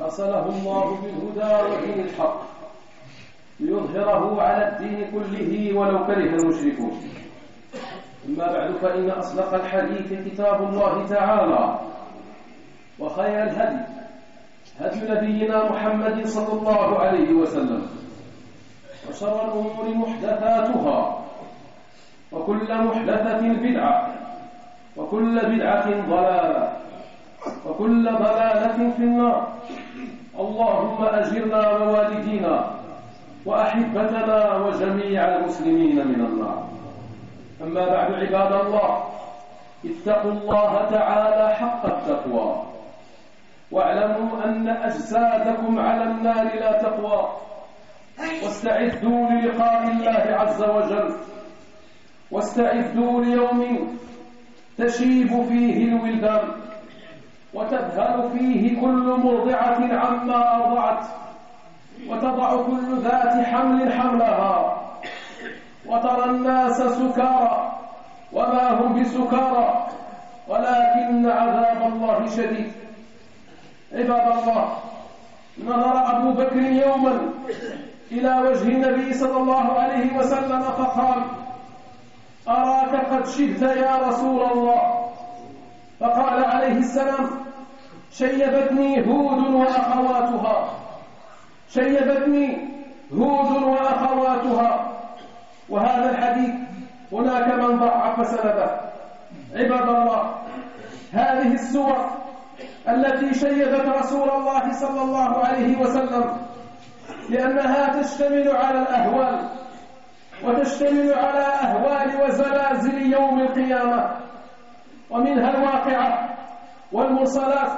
أرسله الله بالهدى ودين الحق ليظهره على الدين كله ولو كره المشركون. أما بعد فإن أصدق الحديث كتاب الله تعالى وخير الهدي هدي نبينا محمد صلى الله عليه وسلم وشر الأمور محدثاتها وكل محدثة بدعة وكل بدعة ضلالة. وكل ضلالة في النار. اللهم أجرنا ووالدينا وأحبتنا وجميع المسلمين من النار. أما بعد عباد الله اتقوا الله تعالى حق التقوى. واعلموا أن أجسادكم على النار لا تقوى. واستعدوا للقاء الله عز وجل. واستعدوا ليوم تشيب فيه الولدان. وتذهل فيه كل مرضعة عما أرضعت وتضع كل ذات حمل حملها وترى الناس سكارى وما هم بسكارى ولكن عذاب الله شديد. عباد الله نظر أبو بكر يوما إلى وجه النبي صلى الله عليه وسلم فقال أراك قد شبت يا رسول الله؟ فقال عليه السلام شيبتني هود وأخواتها. شيبتني هود وأخواتها. وهذا الحديث هناك من ضعف سنده. عباد الله هذه السور التي شيبت رسول الله صلى الله عليه وسلم لأنها تشتمل على الأهوال وتشتمل على أهوال وزلازل يوم القيامة. ومنها الواقعة والمرسلات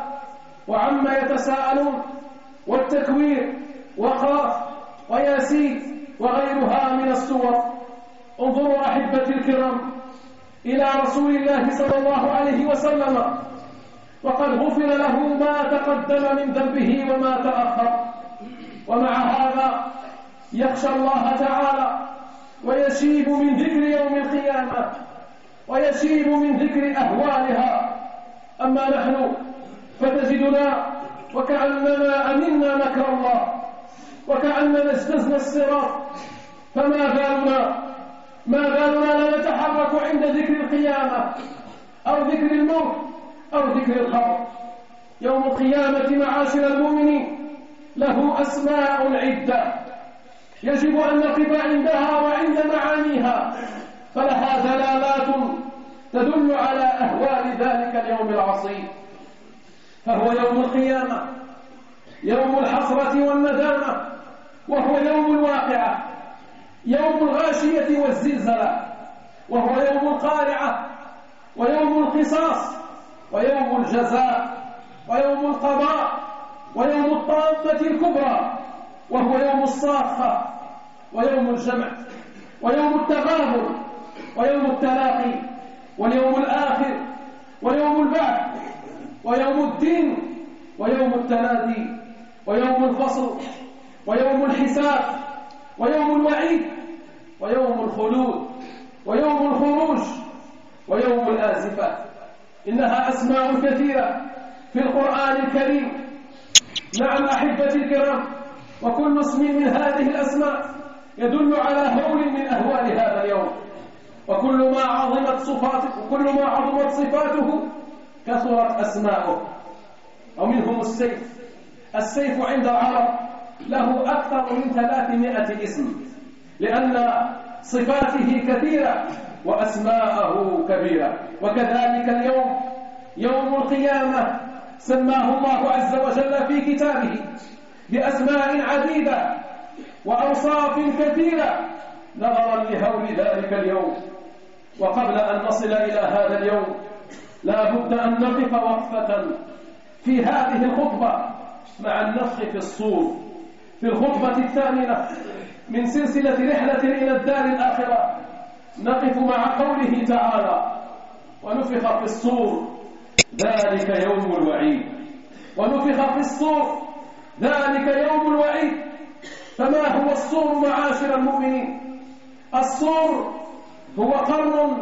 وعما يتساءلون والتكوير وقاف وياسين وغيرها من السور انظروا أحبتي الكرام إلى رسول الله صلى الله عليه وسلم وقد غفر له ما تقدم من ذنبه وما تأخر. ومع هذا يخشى الله تعالى ويشيب من ذكر يوم القيامة ويشيب من ذكر أهوالها. أما نحن فتجدنا وكأننا أمنا مكر الله وكأننا اجتزنا الصراط. فما بالنا؟ ما بالنا لا نتحرك عند ذكر القيامة أو ذكر الموت أو ذكر القبر يوم القيامة معاشر المؤمنين له أسماء عدة. يجب أن نقف عندها وعند معانيها. فلها دلالات تدل على أهوال ذلك اليوم العصيب. فهو يوم القيامة يوم الحسرة والندامة وهو يوم الواقعة يوم الغاشية والزلزلة وهو يوم القارعة ويوم القصاص ويوم الجزاء ويوم القضاء ويوم الطامة الكبرى وهو يوم الصاخة ويوم الجمع ويوم التغابر ويوم التلاقي واليوم الآخر ويوم البعث ويوم الدين ويوم التنادي ويوم الفصل ويوم الحساب ويوم الوعيد ويوم الخلود ويوم الخروج ويوم الآزفة. إنها أسماء كثيرة في القرآن الكريم. نعم أحبتي الكرام وكل اسم من هذه الأسماء يدل على هول من أهوال هذا اليوم. وكل ما عظمت صفاته وكل ما عظمت صفاته كثرت أسماؤه. ومنهم السيف. السيف عند العرب له أكثر من ثلاثمائة اسم لأن صفاته كثيرة وأسماءه كبيرة. وكذلك اليوم يوم القيامة سماه الله عز وجل في كتابه بأسماء عديدة وأوصاف كثيرة. نظرا لهول ذلك اليوم. وقبل أن نصل إلى هذا اليوم لا بد أن نقف وقفة في هذه الخطبة مع النفخ في الصور. في الخطبة الثامنة من سلسلة رحلة إلى الدار الآخرة نقف مع قوله تعالى ونفخ في الصور ذلك يوم الوعيد. ونفخ في الصور ذلك يوم الوعيد. فما هو الصور معاشر المؤمنين؟ الصور هو قرن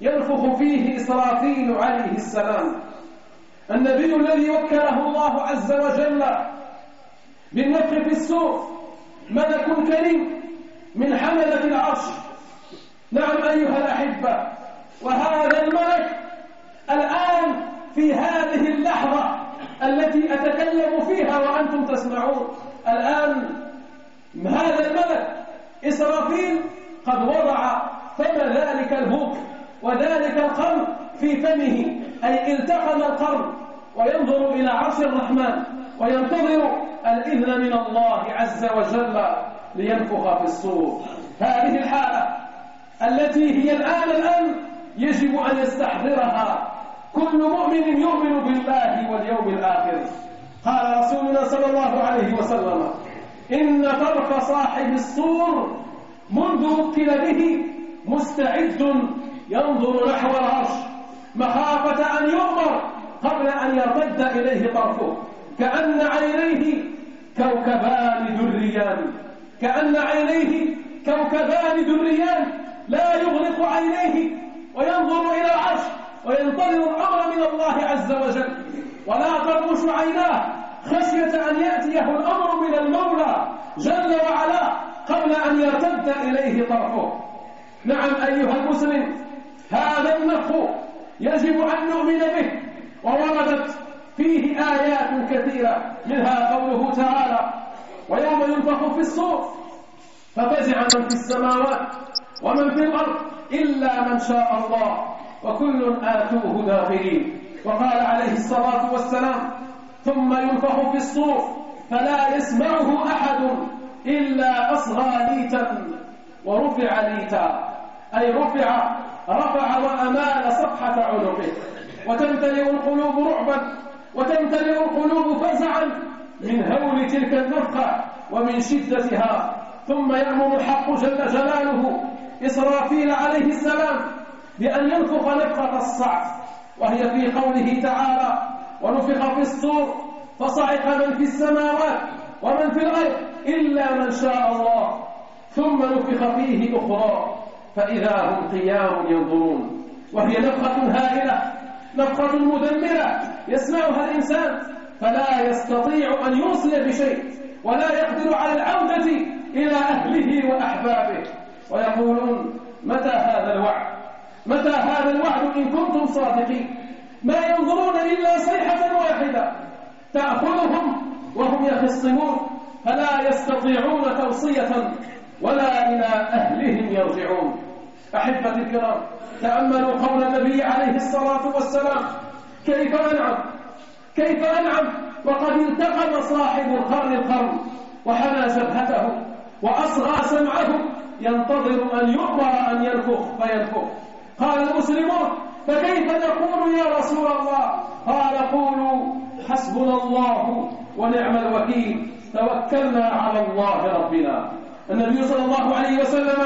ينفخ فيه إسرافيل عليه السلام. النبي الذي وكله الله عز وجل بالنفخ في السور ملك كريم من حملة العرش. نعم أيها الأحبة وهذا الملك الآن في هذه اللحظة التي أتكلم فيها وأنتم تسمعون. الآن هذا الملك إسرافيل قد وضع فم ذلك البوك وذلك القرن في فمه؟ أي التقم القرن وينظر إلى عرش الرحمن وينتظر الإذن من الله عز وجل لينفخ في الصور. هذه الحالة التي هي الآن الآن يجب أن يستحضرها كل مؤمن يؤمن بالله واليوم الآخر. قال رسولنا صلى الله عليه وسلم إن طرف صاحب الصور منذ وكل به مستعد ينظر نحو العرش. مخافة أن يؤمر قبل أن يرتد إليه طرفه. كأن عينيه كوكبان دريان. كأن عينيه كوكبان دريان. لا يغلق عينيه وينظر إلى العرش وينتظر الأمر من الله عز وجل. ولا ترمش عيناه خشية أن يأتيه الأمر من المولى جل وعلا قبل أن يرتد إليه طرفه. نعم أيها المسلم هذا النفخ يجب أن نؤمن به ووردت فيه آيات كثيرة منها قوله تعالى ويوم ينفخ في الصور ففزع من في السماوات ومن في الأرض إلا من شاء الله وكل آتوه داخلين وقال عليه الصلاة والسلام ثم ينفخ في الصور فلا يسمعه أحد إلا أصغى ليتا ورفع ليتا. أي رفع رفع وأمال صفحة عنقه. وتمتلئ القلوب رعبا وتمتلئ القلوب فزعا من هول تلك النفخة ومن شدتها. ثم يأمر الحق جل جلاله إسرافيل عليه السلام بأن ينفخ نفخة الصعق وهي في قوله تعالى ونفخ في الصور فصعق من في السماوات ومن في الأرض إلا من شاء الله. ثم نفخ فيه أخرى. فإذا هم قيام ينظرون. وهي نفخة هائلة نفخة مدمرة يسمعها الإنسان. فلا يستطيع أن يوصل بشيء ولا يقدر على العودة إلى أهله وأحبابه. ويقولون متى هذا الوعد؟ متى هذا الوعد إن كنتم صادقين؟ ما ينظرون إلا صيحة واحدة. تأخذهم وهم يخصمون. فلا يستطيعون توصية ولا إلى أهلهم يرجعون. أحبة الكرام تأملوا قول النبي عليه الصلاة والسلام كيف أنعم؟ كيف أنعم؟ وقد انتقم صاحب القرن القرن وحنى جبهته وأصغى سمعه ينتظر أن يؤمر أن ينفخ فينفخ. قال المسلمون فكيف نقول يا رسول الله؟ قال قولوا حسبنا الله ونعم الوكيل توكلنا على الله ربنا. النبي صلى الله عليه وسلم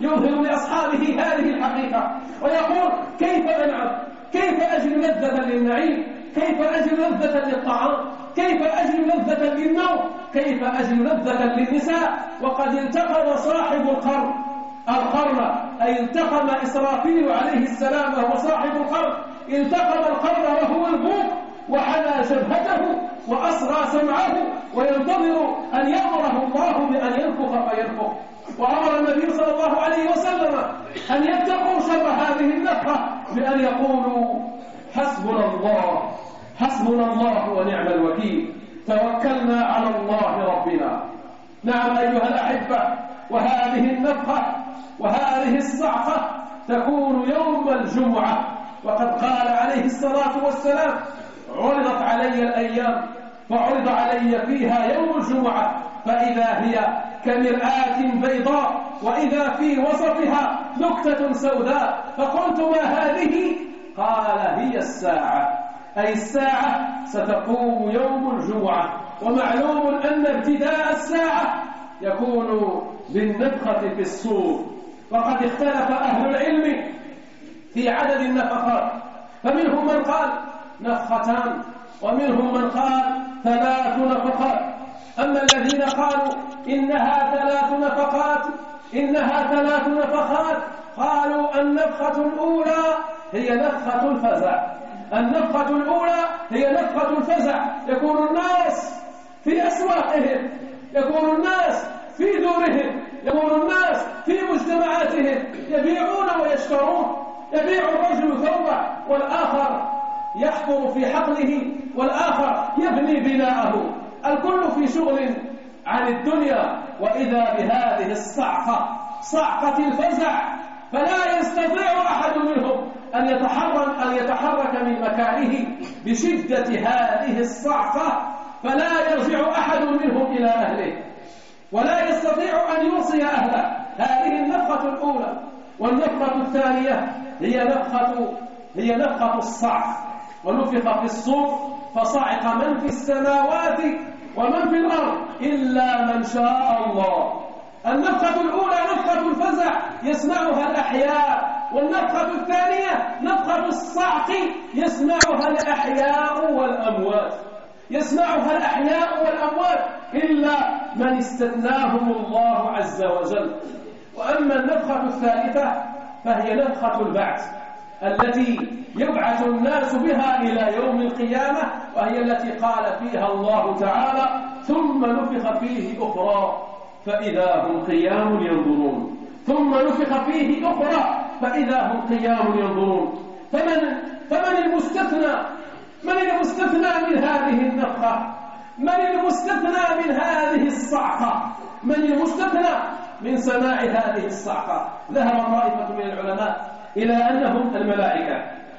يظهر لأصحابه هذه الحقيقة. ويقول كيف أنعم كيف أجد لذة للنعيم؟ كيف أجد لذة للطعام؟ كيف أجد لذة للنوم؟ كيف أجد لذة للنساء؟ وقد انتقم صاحب القرن. القرن أي انتقم إسرافيل عليه السلام وهو صاحب القرن. انتقم القرن وهو البوق. وحنى جبهته وأصغى سمعه وينتظر أن يأمره الله بأن ينفخ فينفخ وأمر النبي صلى الله عليه وسلم أن يتقوا شر هذه النفخة بأن يقولوا حسبنا الله حسبنا الله ونعم الوكيل توكلنا على الله ربنا. نعم أيها الأحبة وهذه النفخة وهذه الصعقة تكون يوم الجمعة وقد قال عليه الصلاة والسلام عرضت علي الأيام فعرض علي فيها يوم الجمعة فإذا هي كمرآة بيضاء وإذا في وسطها نكتة سوداء فقلت ما هذه؟ قال هي الساعة أي الساعة ستقوم يوم الجمعة ومعلوم أن ابتداء الساعة يكون بالنفخة في الصور وقد اختلف أهل العلم في عدد النفخات فمنهم من قال نفختان ومنهم من قال ثلاث نفخات أما الذين قالوا إنها ثلاث نفخات إنها ثلاث نفخات قالوا النفخة الأولى هي نفخة الفزع. النفخة الأولى هي نفخة الفزع. يكون الناس في أسواقهم يكون الناس في دورهم يكون الناس في مجتمعاتهم. يبيعون ويشترون يبيع الرجل ثوبه والآخر يحفر في حقله والآخر يبني بناءه. الكل في شغل عن الدنيا وإذا بهذه الصعقة صعقة الفزع فلا يستطيع أحد منهم أن يتحرك, أن يتحرك من مكانه بشدة هذه الصعقة فلا يرجع أحد منهم إلى أهله. ولا يستطيع أن يوصي أهله. هذه النفخة الأولى والنفخة الثانية هي نفخة هي نفخة الصعق. ونفخ في الصور فصعق من في السماوات ومن في الأرض إلا من شاء الله. النفخة الأولى نفخة الفزع يسمعها الأحياء. والنفخة الثانية نفخة الصعق يسمعها الأحياء والأموات. يسمعها الأحياء والأموات إلا من استثناهم الله عز وجل. وأما النفخة الثالثة فهي نفخة البعث. التي يبعث الناس بها إلى يوم القيامة وهي التي قال فيها الله تعالى ثم نفخ فيه أخرى فإذا هم قيام ينظرون. ثم نفخ فيه أخرى فإذا هم قيام ينظرون. فمن, فمن المستثنى؟ من المستثنى من هذه النفخة؟ من المستثنى من هذه الصعقة؟ من المستثنى من سماع هذه الصعقة؟ ذهب طائفة من العلماء إلى أنهم الملائكة.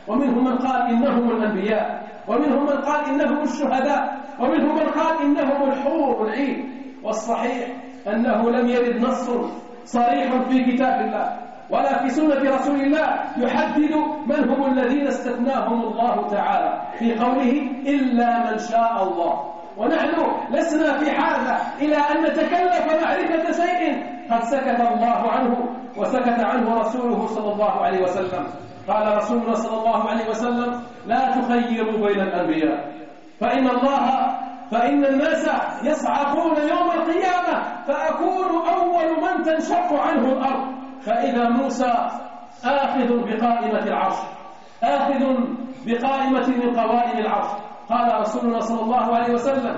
ومنهم من قال إنهم الأنبياء. ومنهم من قال إنهم الشهداء. ومنهم من قال إنهم الحور العين. والصحيح أنه لم يرد نص صريح في كتاب الله ولا في سنة رسول الله يحدد من هم الذين استثناهم الله تعالى في قوله إلا من شاء الله. ونحن لسنا في حاجة إلى أن نتكلف معرفة شيء قد سكت الله عنه وسكت عنه رسوله صلى الله عليه وسلم. قال رسولنا صلى الله عليه وسلم لا تخيروا بين الأنبياء. فإن الله فإن الناس يصعقون يوم القيامة فأكون أول من تنشق عنه الأرض. فإذا موسى آخذ بقائمة العرش. آخذ بقائمة من قوائم العرش. قال رسولنا صلى الله عليه وسلم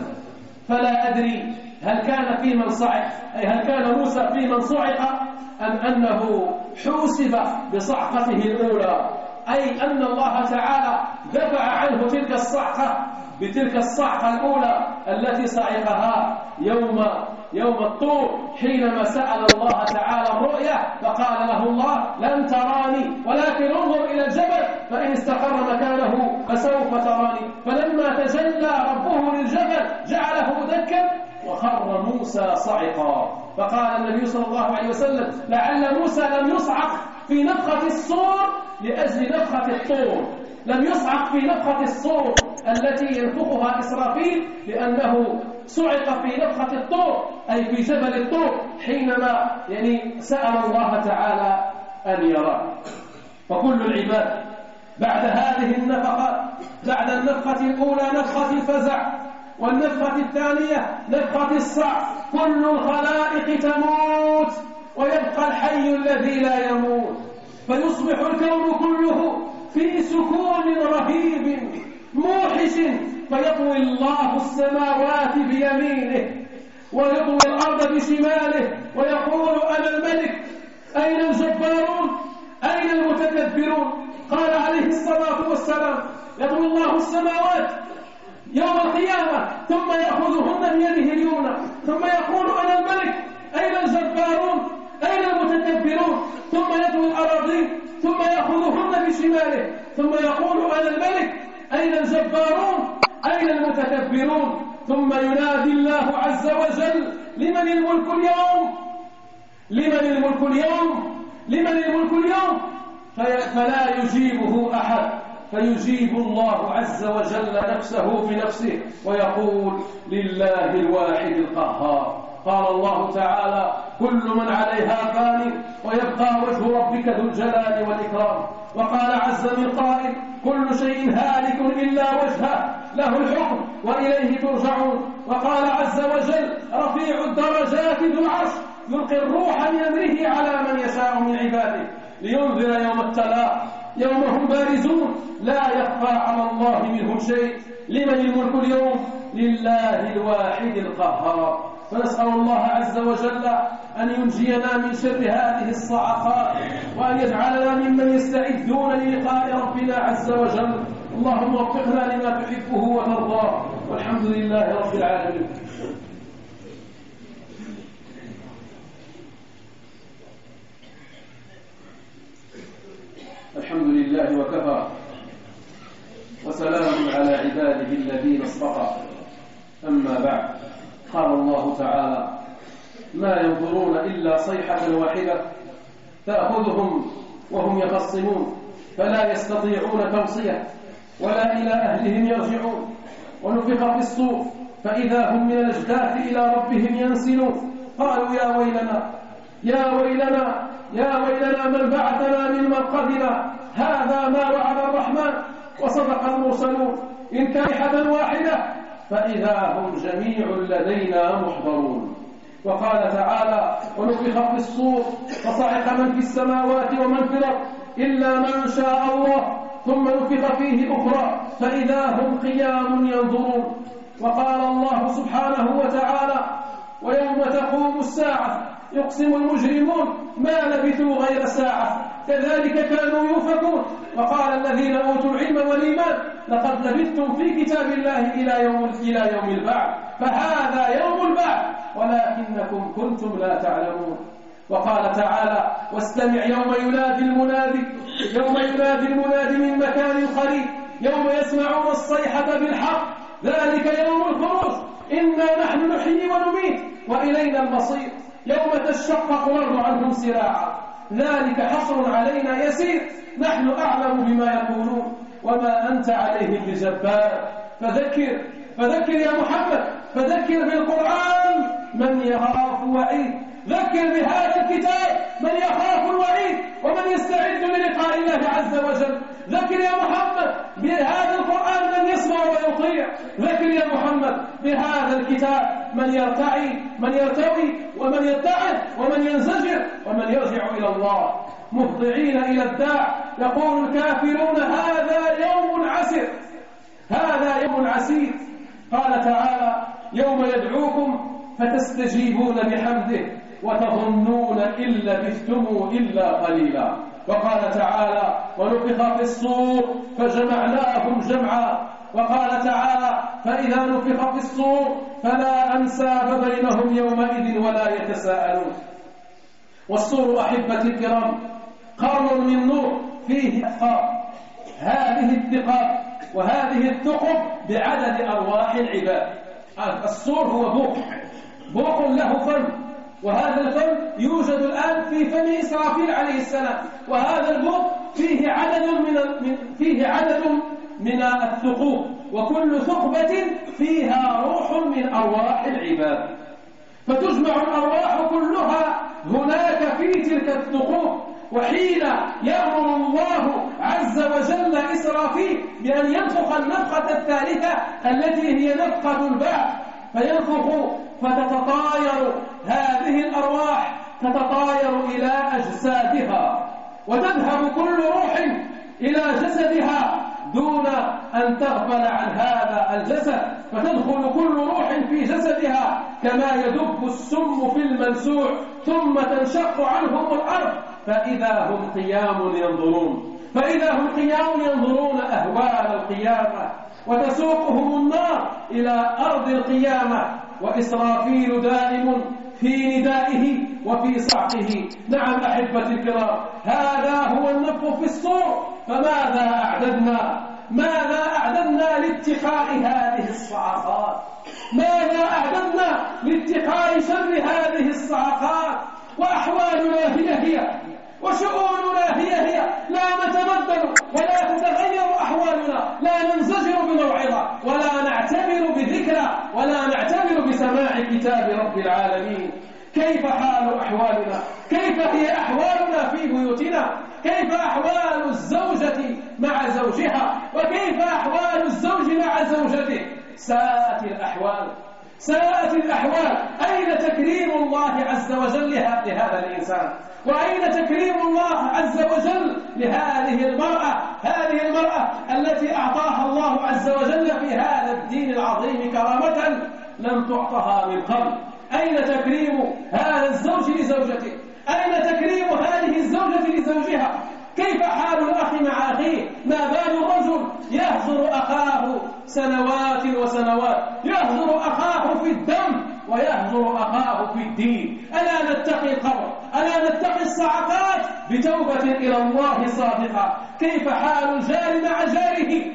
فلا أدري هل كان في من صعق أي هل كان موسى في من صعق أم أنه حوسب بصعقته الأولى؟ أي أن الله تعالى دفع عنه تلك الصعقة بتلك الصعقة الأولى التي صعقها يوم يوم الطور حينما سأل الله تعالى الرؤيا فقال له الله لن تراني ولكن انظر إلى الجبل فإن استقر مكانه فسوف تراني. فلما تجلى ربه للجبل دكا وخر موسى صعقا. فقال النبي صلى الله عليه وسلم لعل موسى لم يصعق في نفخة الصور لأجل نفخة الطور. لم يصعق في نفخة الصور التي ينفخها إسرافيل لأنه صعق في نفخة الطور أي في جبل الطور حينما يعني سأل الله تعالى أن يراه. فكل العباد بعد هذه النفخات بعد النفخة الأولى نفخة الفزع والنفخة الثانية نفخة الصعق. كل الخلائق تموت ويبقى الحي الذي لا يموت. فيصبح الكون كله في سكون رهيب موحش. فيطوي الله السماوات بيمينه ويطوي الأرض بشماله ويقول أنا الملك. أين الجبارون؟ أين المتكبرون؟ قال عليه الصلاة والسلام يطوي الله السماوات يوم القيامة ثم يأخذهن بيده اليمنى ثم يقول أنا الملك أين الجبارون؟ أين المتكبرون؟ ثم يطوي الأراضين ثم يأخذهن بشماله ثم يقول أنا الملك أين الجبارون؟ أين المتكبرون؟ ثم ينادي الله عز وجل لمن الملك اليوم؟ لمن الملك اليوم؟ لمن الملك اليوم؟ فلا يجيبه أحد. فيجيب الله عز وجل نفسه بنفسه ويقول لله الواحد القهار. قال الله تعالى كل من عليها فان ويبقى وجه ربك ذو الجلال والإكرام. وقال عز من قائل كل شيء هالك إلا وجهه له الحكم وإليه ترجعون. وقال عز وجل رفيع الدرجات ذو العرش يلقي الروح من أمره على من يشاء من عباده. لينذر يوم التلاق. يوم هم بارزون. لا يخفى على الله منهم شيء. لمن الملك اليوم؟ لله الواحد القهار. فنسأل الله عز وجل أن ينجينا من شر هذه الصعقات وأن يجعلنا ممن يستعدون للقاء ربنا عز وجل. اللهم وفقنا لما تحبه وترضاه. والحمد لله رب العالمين. الحمد لله وكفى. وسلام على عباده الذين اصطفى. أما بعد قال الله تعالى ما ينظرون إلا صيحة واحدة تأخذهم وهم يخصمون فلا يستطيعون توصية ولا إلى أهلهم يرجعون. ونفخ في الصور فإذا هم من الأجداث إلى ربهم ينسلون. قالوا يا ويلنا يا ويلنا يا ويلنا من بعثنا من مرقدنا هذا ما وعد الرحمن وصدق المرسلون. إن كان واحدة فإذا هم جميع لدينا محضرون. وقال تعالى ونفخ في الصور فصعق من في السماوات ومن في الأرض إلا من شاء الله. ثم نفخ فيه أخرى فإذا هم قيام ينظرون. وقال الله سبحانه وتعالى ويوم تقوم الساعة يقسم المجرمون ما لبثوا غير ساعة. كذلك كانوا يوفكون وقال الذين أوتوا العلم والإيمان لقد لبثتم في كتاب الله إلى يوم إلى يوم البعث. فهذا يوم البعث. ولكنكم كنتم لا تعلمون. وقال تعالى واستمع يوم ينادي المنادي يوم ينادي المنادي من مكان قريب يوم يسمعون الصيحة بالحق. ذلك يوم الخروج إنا نحن نحيي ونميت وإلينا المصير. يوم تشقق الأرض عنهم سراعا. ذلك حصر علينا يسير. نحن أعلم بما يقولون. وما أنت عليهم بجبار. فذكر. فذكر يا محمد. فذكر بالقرآن من يخاف وعيد ذكر بهذا الكتاب من يخاف الوعيد ومن يستعد للقاء الله عز وجل. ذكر يا محمد بهذا القرآن من يسمع ويطيع. ذكر يا محمد بهذا الكتاب من يرتعي من يرتوي ومن يتعد ومن ينزجر ومن يرجع إلى الله. مهضعين إلى الداع. يقول الكافرون هذا يوم عسر هذا يوم عسير. قال تعالى يوم يدعوكم فتستجيبون بحمده. وتظنون إن لبثتم إلا قليلا. وقال تعالى ونفخ في الصور فجمعناهم جمعا. وقال تعالى فإذا نفخ في الصور فلا أنساب بينهم يومئذ ولا يتساءلون. والصور أحبة الكرام قرن من نور فيه أثقاب هذه الثقاب وهذه الثقب بعدد أرواح العباد. الصور هو بوق بوق له فم وهذا الفم يوجد الآن في فم إسرافيل عليه السلام. وهذا البوق فيه عدد من فيه عدد من الثقوب. وكل ثقبة فيها روح من أرواح العباد. فتجمع الأرواح كلها هناك في تلك الثقوب. وحين يأمر الله عز وجل إسرافيل بأن ينفخ النفخة الثالثة التي هي نفخة البعث. فينفخ فتتطاير هذه الأرواح تتطاير إلى أجسادها وتذهب كل روح إلى جسدها دون أن تغفل عن هذا الجسد فتدخل كل روح في جسدها كما يدب السم في المنسوع ثم تنشق عنهم الأرض فإذا هم قيام ينظرون فإذا هم قيام ينظرون أهوال القيامة وتسوقهم النار إلى أرض القيامة. وإسرافيل دائم في ندائه وفي صعقه نعم أحبتي الكرام هذا هو النفخ في الصور. فماذا أعددنا؟ ماذا أعددنا لاتقاء هذه الصعقات ماذا أعددنا لاتقاء شر هذه الصعقات وأحوالنا هي هي. وشؤوننا هي هي لا نتبدل ولا تتغير أحوالنا لا ننزجر بموعظة ولا نعتبر بذكرى ولا نعتبر بسماع كتاب رب العالمين. كيف حال أحوالنا؟ كيف هي أحوالنا في بيوتنا؟ كيف أحوال الزوجة مع زوجها؟ وكيف أحوال الزوج مع زوجته؟ ساءت الأحوال. ساءت الأحوال. أين تكريم الله عز وجل لهذا الإنسان؟ وأين تكريم الله عز وجل لهذه المرأة؟ هذه المرأة التي أعطاها الله عز وجل في هذا الدين العظيم كرامة لم تعطها من قبل. أين تكريم هذا الزوج لزوجته؟ أين تكريم هذه الزوجة لزوجها؟ كيف حال الأخ مع أخيه؟ ما بال الرجل؟ يهجر أخاه سنوات وسنوات. يهجر أخاه في الدم ويهجر أخاه في الدين. ألا نتقي القبر؟ ألا نتقي الصعقات بتوبة إلى الله صادقة. كيف حال الجار مع جاره؟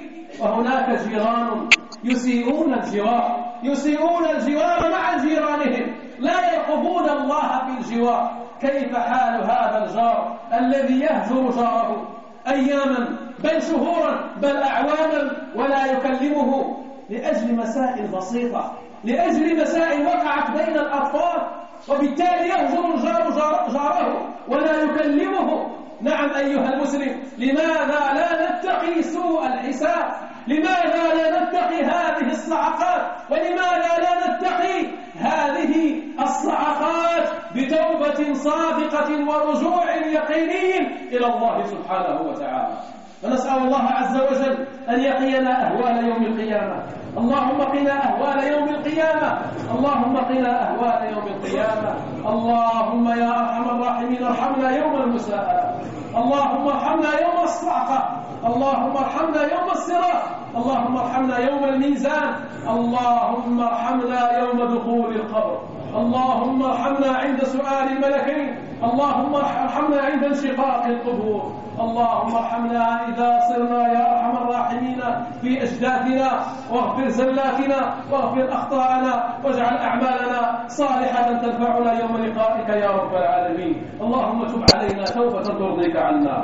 وهناك جيران يسيئون الجوار. يسيئون الجوار مع جيرانهم. لا يرقبون الله في الجوار. كيف حال هذا الجار الذي يهجر جاره أياما بل شهورا بل أعواما ولا يكلمه؟ لأجل مسائل بسيطة لأجل مسائل وقعت بين الأطفال وبالتالي يهجر الجار جاره ولا يكلمه؟ نعم أيها المسلم لماذا لا نتقي سوء الحساب؟ لماذا لا نتقي هذه الصعقات؟ ولماذا لا نتقي هذه الصعقات بتوبة صادقة ورجوع يقيني إلى الله سبحانه وتعالى؟ فنسأل الله عز وجل أن يقينا أهوال يوم القيامة. اللهم قنا أهوال يوم القيامة. اللهم قنا أهوال يوم القيامة. اللهم يا أرحم الراحمين ارحمنا يوم المساءلة اللهم ارحمنا يوم الصعقة اللهم ارحمنا يوم الصراط اللهم ارحمنا يوم الميزان. اللهم ارحمنا يوم دخول القبر. اللهم ارحمنا عند سؤال الملكين اللهم ارحمنا عند انشقاق القبور. اللهم ارحمنا إذا صرنا يا أرحم الراحمين في أجداثنا واغفر زلاتنا واغفر أخطاءنا واجعل أعمالنا صالحة تنفعنا يوم لقائك يا رب العالمين. اللهم تب علينا توبة ترضيك عنا.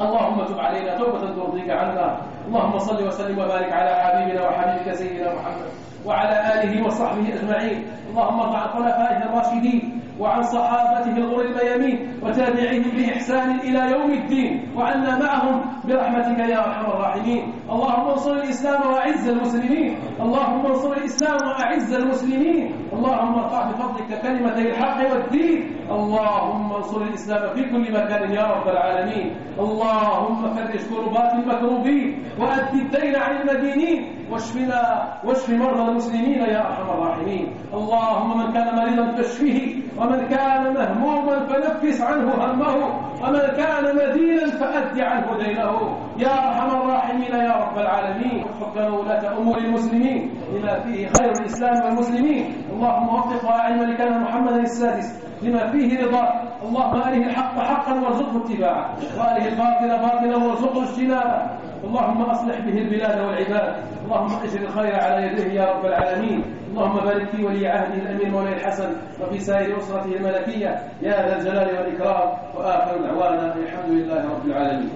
اللهم تب علينا توبة ترضيك عنا اللهم صل وسلم وبارك على حبيبنا وحبيبك سيدنا محمد وعلى آله وصحبه أجمعين. اللهم ارض عن خلفائه الراشدين وعن صحابته الغر الميامين وتابعيهم بإحسان إلى يوم الدين وعنا معهم برحمتك يا أرحم الراحمين. اللهم انصر الإسلام وأعز المسلمين. اللهم انصر الإسلام وأعز المسلمين. اللهم ارفع بفضلك كلمتي الحق والدين. اللهم انصر الإسلام في كل مكان يا رب العالمين. اللهم فرج كربات المكروبين وأد الدين عن المدينين. واشفنا واشف مرضى المسلمين يا أرحم الراحمين. اللهم من كان مريضا فاشفه. ومن كان مهموما فنفس عنه همه. ومن كان مدينا فأد عنه دينه. يا أرحم الراحمين يا رب العالمين. حكم ولاة أمور المسلمين. لما فيه خير الإسلام والمسلمين. اللهم وفق واعي ملكنا محمد السادس لما فيه رضاك اللهم أره الحق حقا وارزقه اتباعه. وأره الباطل باطلا وارزقه اجتنابه. اللهم أصلح به البلاد والعباد. اللهم أجر الخير على يديه يا رب العالمين. اللهم بارك في ولي عهده الأمير مولاي الحسن وفي سائر أسرته الملكية. يا ذا الجلال والإكرام. وآخر دعوانا الحمد لله رب العالمين.